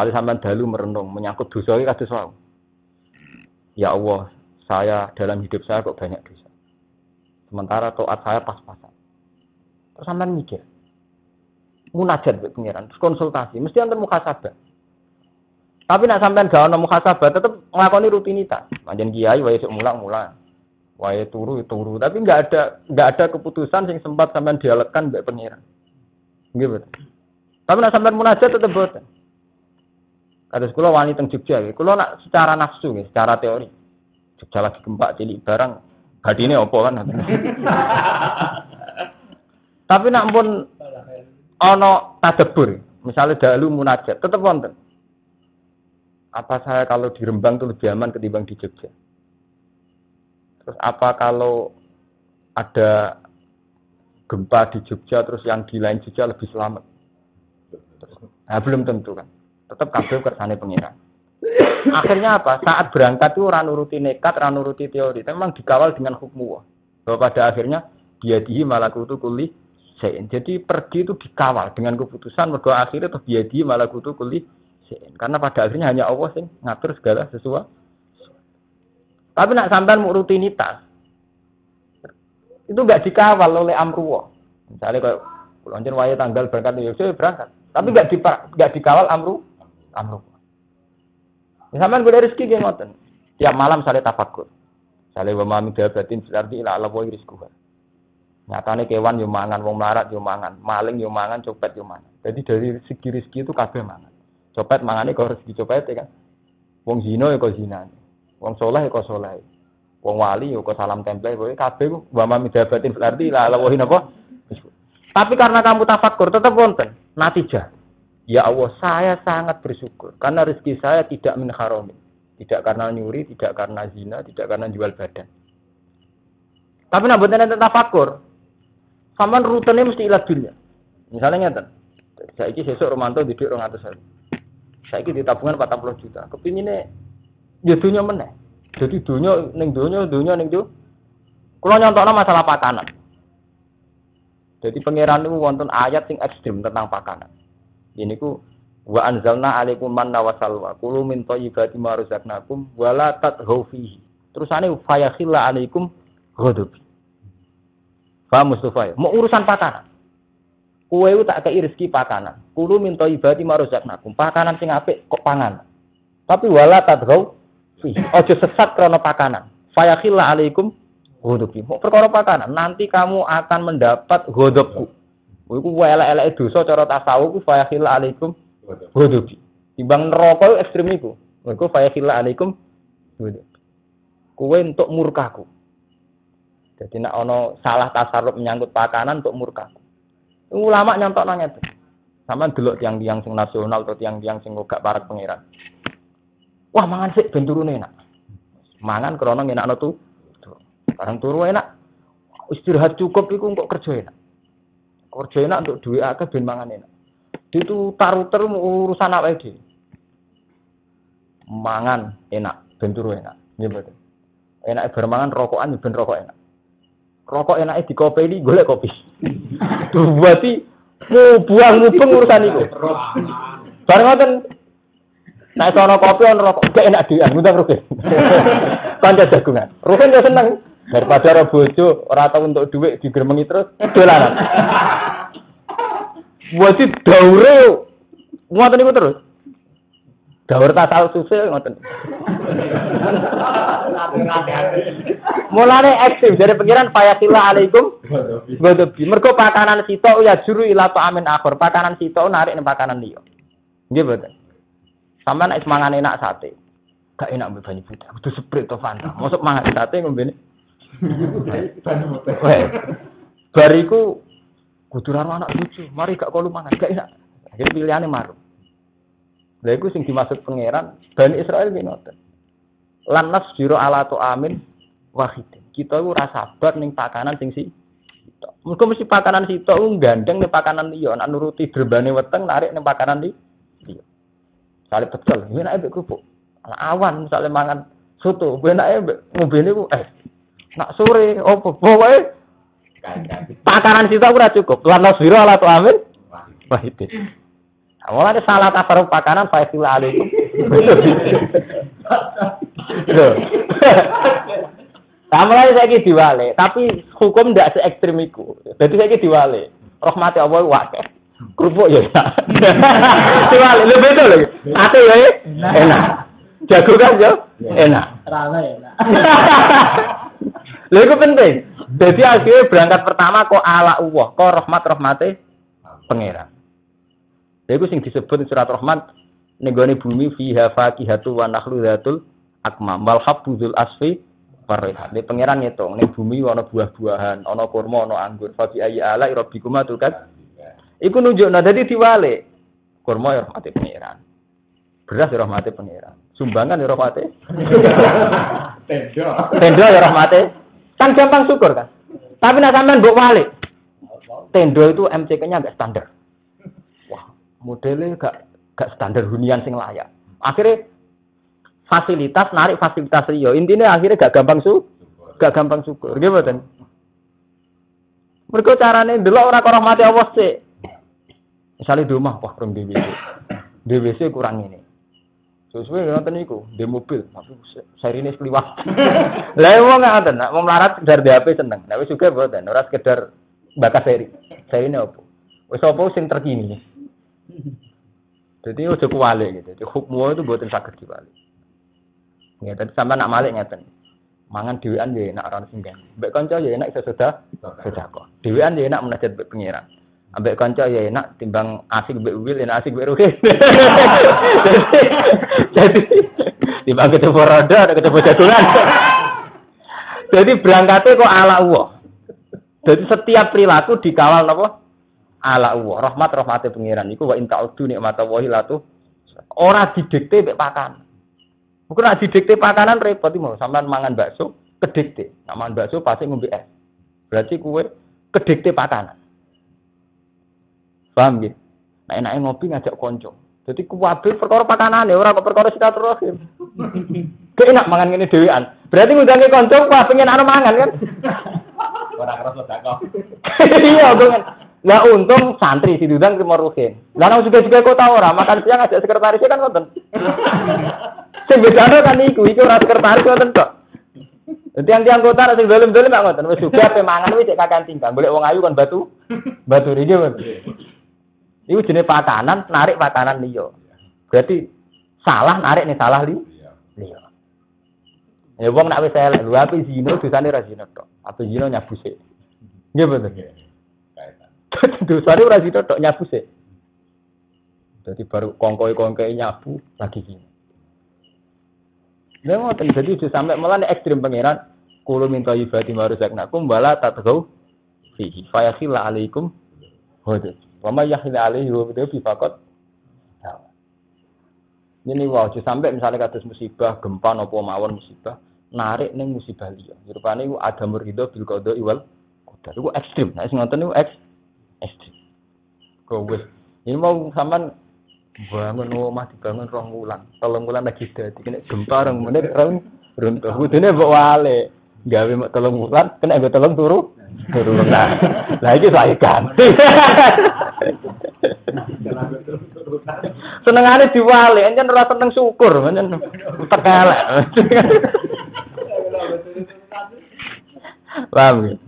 Misalnya sampean dalu merenung menyangkut dosa iki kados. Ya Allah, saya dalam hidup saya kok banyak dosa. Sementara toat saya pas-pasan. Terus sampean mikir. Munajat buat pengiran, terus konsultasi, mesti antar muhasabah. Tapi nak sampean gak ono muhasabah tetep nglakoni rutinitas. Panjen kiai wae sok mulang-mulang. Wae turu turu, tapi nggak ada nggak ada keputusan yang sempat sampean dialekkan mbek pengiran. Betul. Tapi nak sampean munajat tetep boten. Kados kula wani teng Jogja, kula nak secara nafsu nggih, secara teori. Jogja lagi gempa cilik barang badine opo kan. Tapi nak pun ono tadebur, misalnya dalu munajat, tetep wonten. Apa saya kalau di Rembang itu lebih aman ketimbang di Jogja? Terus apa kalau ada gempa di Jogja terus yang di lain Jogja lebih selamat? Nah, belum tentu kan. Tetap kabel kersane pengiran. Akhirnya apa? Saat berangkat itu orang nuruti nekat, orang nuruti teori. Tapi memang dikawal dengan hukum Bahwa pada akhirnya dia dihi malakutu kuli sein. Jadi pergi itu dikawal dengan keputusan berdoa akhirnya terus dia dihi malakutu kuli karena pada akhirnya hanya Allah sing ngatur segala sesuatu. Tapi nak sampai mau rutinitas, itu nggak dikawal oleh amruwa. Misalnya kalau lonjen waya tanggal berangkat ya saya berangkat. Tapi nggak di dikawal amru amru. Misalnya gue rezeki dia ngoten. Tiap malam saya tafakur. Saya wa mami dabatin berarti ila Allah wa rizquha. Nyatane kewan yo mangan, wong melarat yo maling yo copet yo. Jadi dari segi rezeki itu kabeh mangan. Copet mangane kok rezeki copet ya kan. Wong zina ya kok zina. Wong soleh ya kok soleh. Wong wali ya kok salam template kowe kabeh ku wa ma midabatin berarti la lawahin apa? Tapi karena kamu tafakur tetap wonten natijah. Ya Allah, saya sangat bersyukur karena rezeki saya tidak min. Tidak karena nyuri, tidak karena zina, tidak karena jual badan. Tapi nak nanti tafakur, sama rutenya mesti ilat dunia. Misalnya ngeten, saya ini sesuk Romanto di orang atas saya di tabungan 40 juta. Kepinginnya ya dunia meneh. Jadi dunia neng dunia dunia neng dunia. Kalau nyontokno masalah pakanan. Jadi pangeran itu wonten ayat yang ekstrim tentang pakanan. Ini ku wa anzalna alaikum manna wa salwa kulu min thayyibati ma razaqnakum wa la tadghaw fihi. Terusane fayakhilla alaikum ghadab. Paham Mustafa ya? Mau urusan pakanan. Kue tak kei rezeki pakanan. Kulo minta ibadi marozaknakum. Pakanan sing apik kok pangan. Tapi wala tadgau fi. Ojo sesat krana pakanan. Fayakhilla alaikum ghodobi. Mau perkara pakanan. Nanti kamu akan mendapat ghodobku. Iku elek-elek dosa cara tasawuf ku fayakhilla alaikum ghodobi. Timbang neraka ekstrem iku. Iku fayakhilla alaikum ghodobi. Kue untuk murkaku. Jadi nak ono salah tasarruf menyangkut pakanan untuk murkaku. Ulama nyontok nanya tuh. Sama dulu tiang-tiang sing nasional atau tiang-tiang sing gak parat pangeran. Wah mangan sih ben turune enak. Mangan krono enak tuh. Sekarang turu enak. Istirahat cukup iku kok kerja enak. Kerja enak untuk duit akeh ben mangan enak. Itu taruter urusan apa itu? Mangan enak, ben turu enak. Nggih betul. Enak bermangan rokokan ben rokok enak rokok enaknya di kopi ini golek kopi. Berarti mau buang mubeng urusan itu. Bareng ngoten Nah, sono kopi on rokok gak enak dia, ngundang rugi. Kanca jagungan. Rugi gak seneng daripada ora bojo, ora tau untuk duit digermengi terus dolanan. Berarti daure ngoten niku terus. Daur tasawuf susu ngoten. Mulane ekstrim dari pengiran fayatilla alaikum godobi. Mergo pakanan sitok ya juru ila amin akhir. Pakanan sitok narik ning pakanan liya. Nggih mboten. Sampeyan nek mangan enak sate. Gak enak mbek banyu putih. Kudu seprit to Fanta. Mosok mangan sate ngombe Bariku kudu anak lucu. Mari gak kolu mangan. Gak enak. Akhirnya pilihannya marung. Lha iku sing dimaksud pangeran Bani Israel ki ngoten. Lan nasjiro ala amin wahid. Kita iku rasa sabar ning pakanan sing si Mergo mesti pakanan sitok ku gandeng ning pakanan liya, nak nuruti drebane weteng narik ning pakanan liya. Sale pecel, enak mbek kerupuk. Awan misalnya mangan soto, enake mbek ngombene ku eh nak sore opo pakanan sitok ora cukup. Lan nasjiro ala tu amin wahid. Mulane salah tasarruf pakanan faisil alaikum. Nah, mulai saya diwale, tapi hukum tidak se ekstrim itu. Jadi saya diwale. Rahmati Allah wakil. Kerupuk ya enak. diwale, lebih betul lagi. Sate ya enak. Jago kan ya enak. Rana enak. Lha itu penting. Jadi akhirnya berangkat pertama kok ala Allah, kok rahmat rahmate pangeran. Lha iku sing disebut surat Rahman ning bumi fiha fakihatu wa nakhlu dzatul akmam wal habbul asfi Farha. Di pangeran ngitung, ning bumi ana buah-buahan, ana kurma, ana anggur. Fa bi ayyi ala rabbikum atukat. Iku nunjukna dadi diwale. Kurma ya rahmate pangeran. Beras ya rahmate pangeran. Sumbangan ya rahmate. Tendo. Tendo ya rahmate. Kan gampang syukur kan. Tapi nak sampean mbok wale. Tendo itu MCK-nya enggak standar. Wah, modelnya gak gak standar hunian sing layak. Akhirnya fasilitas narik fasilitas liyo. Intinya akhirnya gak gampang su, gak gampang syukur. Gimana? Mereka caranya dulu orang orang mati awas sih. Misalnya di rumah, wah kurang DWC. DWC kurang ini. Sesuai dengan teniku, di mobil, tapi saya ini sekeliwat. Lah mau nggak nak mau melarat sekedar di HP seneng. Tapi juga buat dan orang sekedar bakas seri. Seri ini apa? Wes apa sing terkini. Jadi udah kuali gitu. Jadi hukum itu buatin sakit diwali. Ya, tadi sama nak malik ngeten. Mangan dhewean ya enak ora sing Mbek kanca ya enak iso sudah sedekah. Dhewean ya enak munajat mbek pengiran. Ambek kanca ya enak timbang asik mbek wil enak asik mbek ruhe. Jadi timbang ketemu roda ada ketemu jagungan. Jadi berangkatnya kok ala Allah. Jadi setiap perilaku dikawal napa? Ala Allah. Rahmat rahmate pengiran iku wa inta udu nikmatallahi latu. Ora didikte mbek pakan. Mungkin nak didikte pakanan repot mau sampean mangan bakso kedikte. Nak mangan bakso pasti ngombe es. Berarti kue kedikte pakanan. Paham gitu? Nah enaknya ngopi ngajak konco. Jadi kuwabe perkara pakanan ya orang kok perkara silaturahim. Keenak mangan ngene dhewean. Berarti ngudangi konco wah pengen ana mangan kan. Ora kerasa sedekah. Iya, kan. Lah untung santri si Dudang terima ruhin. Lah nang juga juga kota ora makan siang ngajak sekretarisnya kan ngoten. Sing bedane kan iku, iku ora sekretaris ngoten kok. Tiang-tiang kota sing dolim-dolim mak ngoten, wis juga ape mangan wis cek kakan tinggal. Golek wong ayu kan batu. Batu ngoten. Iku jenenge pakanan, narik pakanan liya. Berarti salah narik nih salah li. Liya. Ya wong nak wis elek, lho ape zina dosane ra zina tok. Ape zina nyabu sik. Nggih betul. Dosane ora zina tok nyabu sik. Jadi baru kongkoi-kongkoi nyabu lagi gini. Lha ngoten dadi sudah sampai malah ekstrim pangeran kulo minta ibadi maruzaknakum wala tatgau fihi fayakhilla alaikum. Wa may yakhil alaihi fi faqat ini wow, sampai misalnya kados musibah, gempa nopo mawon musibah, narik neng musibah liya. Rupane iku ada murido bil qada iwal qadar. Iku ekstrim. Nah sing ngoten niku eks ekstrim. Kok wis ini mau sampean bangun rumah dibangun rong wulan tolong wulan lagi dadi kena gempa rong menit rong runtuh kudune mbok wale gawe mek tolong wulan kena mbok tolong turu turu nah lah iki saya ganti. Senengane diwale encen ora seneng syukur encen tekelek paham